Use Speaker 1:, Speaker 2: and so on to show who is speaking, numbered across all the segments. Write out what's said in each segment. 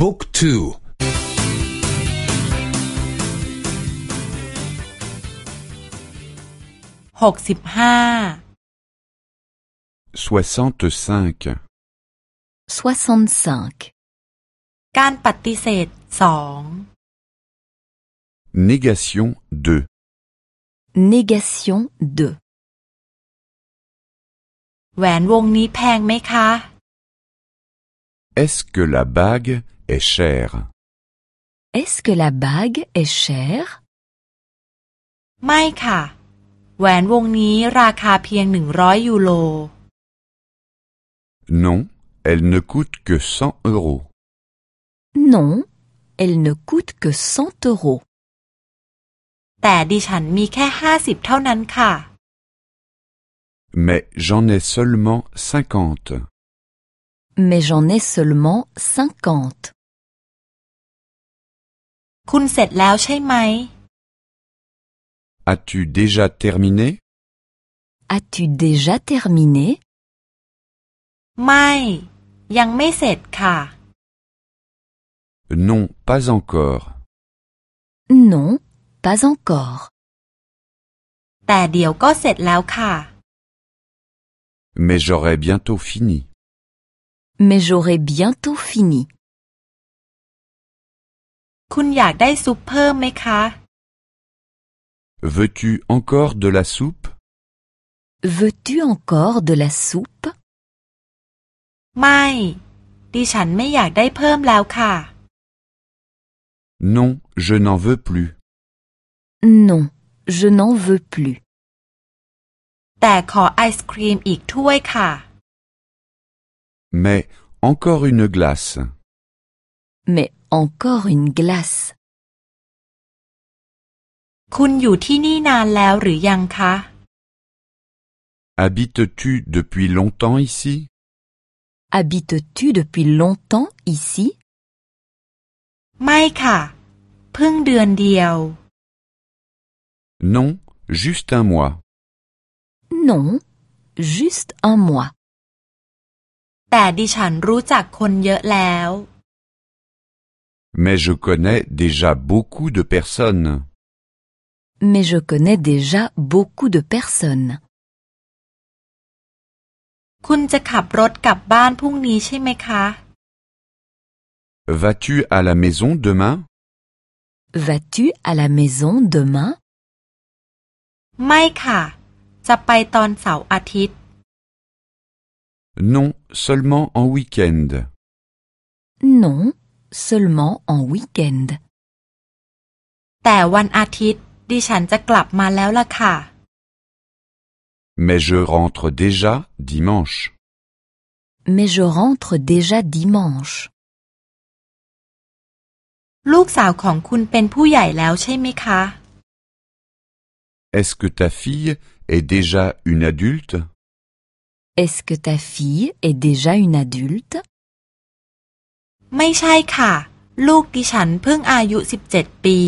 Speaker 1: บุ๊กทู
Speaker 2: หกสิบห้า
Speaker 3: soixante-cinq,
Speaker 4: soixante-cinq,
Speaker 2: การปฏิเสธสอง
Speaker 3: négation de,
Speaker 4: négation de,
Speaker 2: แหวนวงนี้แพงไหมคะ
Speaker 3: est-ce que la bague est chère?
Speaker 4: est-ce que la bague est chère?
Speaker 2: ไม่ค่ะ แหวนวงนี้ราคาเพียงหนึ่งร้อยยูโร
Speaker 3: Non, elle ne coûte que cent euros.
Speaker 4: Non, elle ne coûte que cent euros.
Speaker 2: แต่ดิฉันมีแค่ห้าสิบเท่านั้นค่ะ
Speaker 3: Mais j'en ai seulement cinquante.
Speaker 4: Mais j'en ai seulement cinquante.
Speaker 2: คุณเสร็จแล้วใช่ไหม
Speaker 3: As-tu déjà terminé?
Speaker 4: As-tu déjà terminé?
Speaker 2: ไม่ ยังไม่เสร็จค่ะ
Speaker 3: Non, pas encore.
Speaker 4: Non, pas encore.
Speaker 2: แต่เดี๋ยวก็เสร็จแล้วค่ะ
Speaker 3: Mais j'aurai bientôt fini.
Speaker 4: Mais j'aurai bientôt fini.
Speaker 2: คุณอยากได้ซุปเพิ่มไหมคะ
Speaker 3: Veux-tu encore de la soupe?
Speaker 4: Veux-tu encore de la soupe?
Speaker 2: ไม่ ดิฉันไม่อยากได้เพิ่มแล้วค่ะ
Speaker 3: Non, je n'en veux plus.
Speaker 4: Non, je n'en veux plus.
Speaker 2: แต่ขอไอศครีมอีกถ้วยค่ะ
Speaker 3: Mais encore une glace.
Speaker 4: Mais encore une glace.
Speaker 2: คุณอยู่ที่นี่นานแล้วหรือยังคะ
Speaker 3: Habites-tu depuis longtemps ici?
Speaker 4: Habites-tu depuis longtemps ici?
Speaker 2: ไม่ค่ะ เพิ่งเดือนเดียว
Speaker 3: Non, juste un mois.
Speaker 4: Non, juste un mois.
Speaker 2: แต่ดิฉันรู้จักคนเยอะแล้ว
Speaker 3: Mais je connais déjà beaucoup de personnes.
Speaker 4: Mais je connais déjà beaucoup de personnes.
Speaker 3: Vas-tu à la maison demain?
Speaker 4: Vas-tu à la maison demain?
Speaker 3: Non, seulement en week-end.
Speaker 4: Non, seulement en week-end.
Speaker 2: แต่วันอาทิตย์ ดิฉันจะกลับมาแล้วล่ะค่ะ
Speaker 3: Mais je rentre déjà dimanche.
Speaker 4: Mais je rentre déjà dimanche.
Speaker 2: ลูกสาวของคุณเป็นผู้ใหญ่แล้วใช่ไหมคะ
Speaker 3: Est-ce que ta fille est déjà une adulte?
Speaker 4: Est-ce que ta fille est déjà une adulte?
Speaker 2: ไม่ใช่ค่ะ ลูกดิฉันเพิ่งอายุสิบเจ็ดปี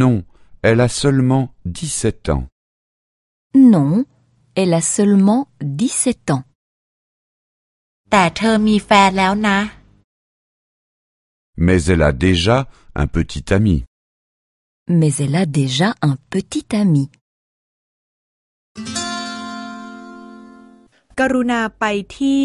Speaker 3: Non, elle a seulement dix-sept ans.
Speaker 4: Non, elle a seulement 17 ans.
Speaker 2: แต่เธอมีแฟนแล้วนะ
Speaker 3: Mais elle a déjà un petit ami.
Speaker 4: Mais elle a déjà un petit ami.
Speaker 2: กรุณาไปที่